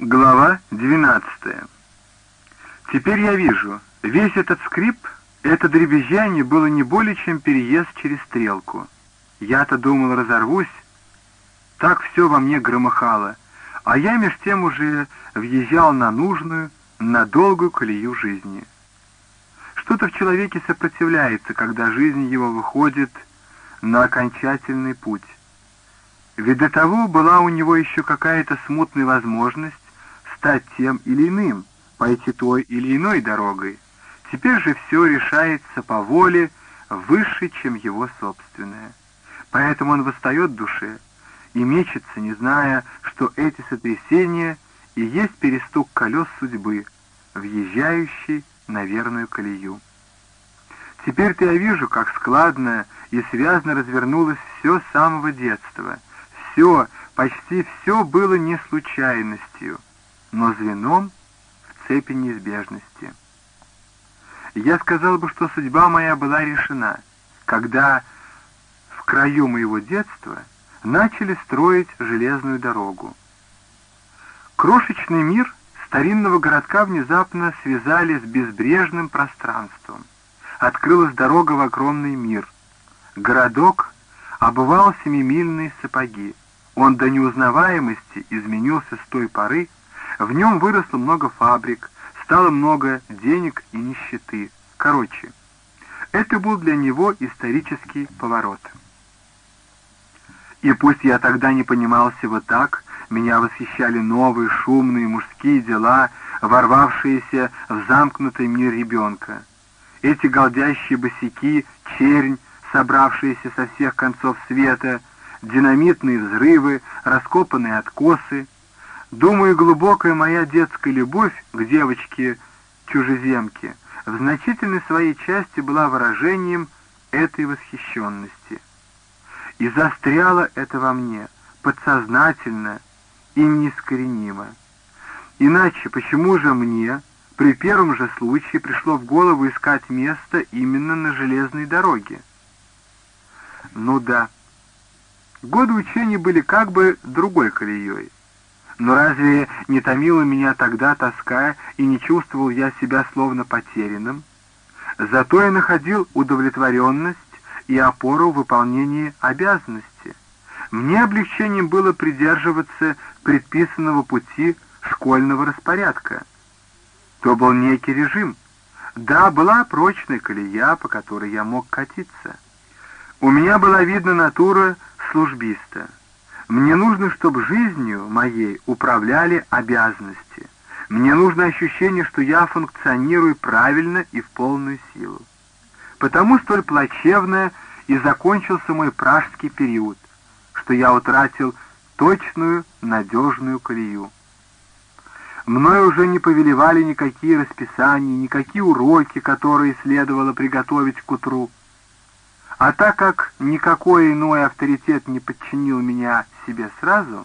Глава 12. Теперь я вижу, весь этот скрип, это дребезжание было не более чем переезд через стрелку. Я-то думал, разорвусь. Так все во мне громыхало, а я меж тем уже въезжал на нужную, на долгую колею жизни. Что-то в человеке сопротивляется, когда жизнь его выходит на окончательный путь. Ведь до того была у него еще какая-то смутная возможность стать тем или иным, пойти той или иной дорогой. Теперь же все решается по воле, выше, чем его собственное. Поэтому он восстает в душе и мечется, не зная, что эти сотрясения и есть перестук колес судьбы, въезжающий на верную колею. Теперь-то я вижу, как складно и связно развернулось все с самого детства. Все, почти все было не случайностью — но звеном в цепи неизбежности. Я сказал бы, что судьба моя была решена, когда в краю моего детства начали строить железную дорогу. Крошечный мир старинного городка внезапно связали с безбрежным пространством. Открылась дорога в огромный мир. Городок обывал семимильные сапоги. Он до неузнаваемости изменился с той поры, в нем выросло много фабрик, стало много денег и нищеты. Короче, это был для него исторический поворот. И пусть я тогда не понимал всего так, меня восхищали новые шумные мужские дела, ворвавшиеся в замкнутый мир ребенка. Эти голдящие босяки, чернь, собравшиеся со всех концов света, динамитные взрывы, раскопанные откосы — Думаю, глубокая моя детская любовь к девочке-чужеземке в значительной своей части была выражением этой восхищенности. И застряло это во мне, подсознательно и неискоренимо. Иначе почему же мне при первом же случае пришло в голову искать место именно на железной дороге? Ну да, годы учения были как бы другой колеей. Но разве не томила меня тогда тоска, и не чувствовал я себя словно потерянным? Зато я находил удовлетворенность и опору в выполнении обязанности. Мне облегчением было придерживаться предписанного пути школьного распорядка. То был некий режим. Да, была прочная колея, по которой я мог катиться. У меня была видна натура службиста — мне нужно, чтобы жизнью моей управляли обязанности. Мне нужно ощущение, что я функционирую правильно и в полную силу. Потому столь плачевно и закончился мой пражский период, что я утратил точную, надежную колею. Мною уже не повелевали никакие расписания, никакие уроки, которые следовало приготовить к утру. А так как никакой иной авторитет не подчинил меня себе сразу,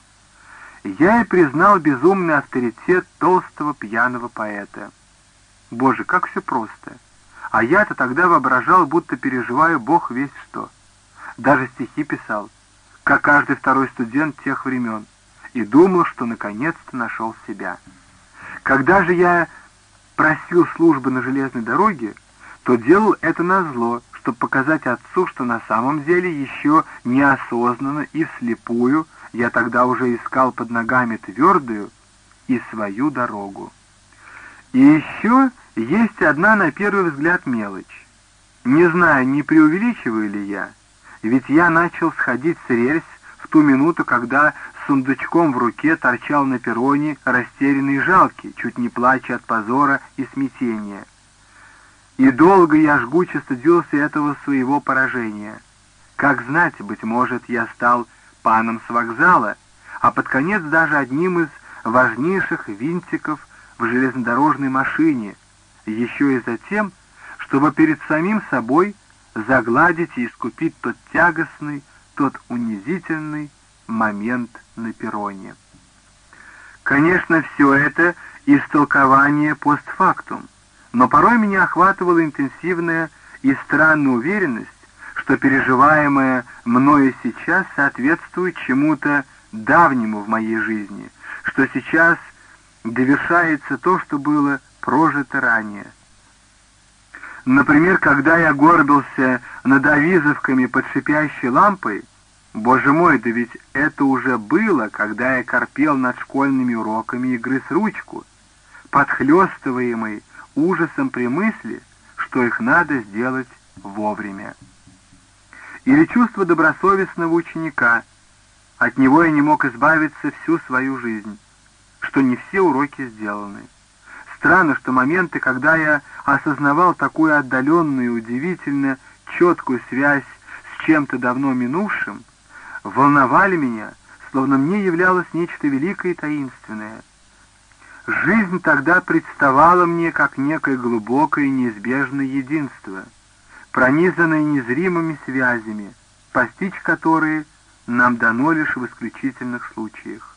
я и признал безумный авторитет толстого пьяного поэта. Боже, как все просто. А я-то тогда воображал, будто переживаю Бог весь что. Даже стихи писал, как каждый второй студент тех времен, и думал, что наконец-то нашел себя. Когда же я просил службы на железной дороге, то делал это назло, чтобы показать отцу, что на самом деле еще неосознанно и вслепую я тогда уже искал под ногами твердую и свою дорогу. И еще есть одна на первый взгляд мелочь. Не знаю, не преувеличиваю ли я, ведь я начал сходить с рельс в ту минуту, когда с сундучком в руке торчал на перроне растерянный и жалкий, чуть не плача от позора и смятения. И долго я жгуче стыдился этого своего поражения. Как знать, быть может, я стал паном с вокзала, а под конец даже одним из важнейших винтиков в железнодорожной машине, еще и за тем, чтобы перед самим собой загладить и искупить тот тягостный, тот унизительный момент на перроне. Конечно, все это истолкование постфактум, но порой меня охватывала интенсивная и странная уверенность, что переживаемое мною сейчас соответствует чему-то давнему в моей жизни, что сейчас довершается то, что было прожито ранее. Например, когда я горбился над авизовками под шипящей лампой, боже мой, да ведь это уже было, когда я корпел над школьными уроками и грыз ручку, подхлестываемый ужасом при мысли, что их надо сделать вовремя. Или чувство добросовестного ученика, от него я не мог избавиться всю свою жизнь, что не все уроки сделаны. Странно, что моменты, когда я осознавал такую отдаленную и удивительно четкую связь с чем-то давно минувшим, волновали меня, словно мне являлось нечто великое и таинственное. Жизнь тогда представала мне как некое глубокое неизбежное единство, пронизанное незримыми связями, постичь которые нам дано лишь в исключительных случаях.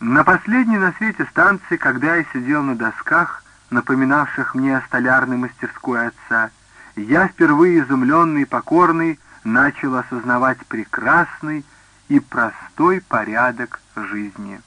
На последней на свете станции, когда я сидел на досках, напоминавших мне о столярной мастерской отца, я впервые изумленный и покорный начал осознавать прекрасный и простой порядок жизни.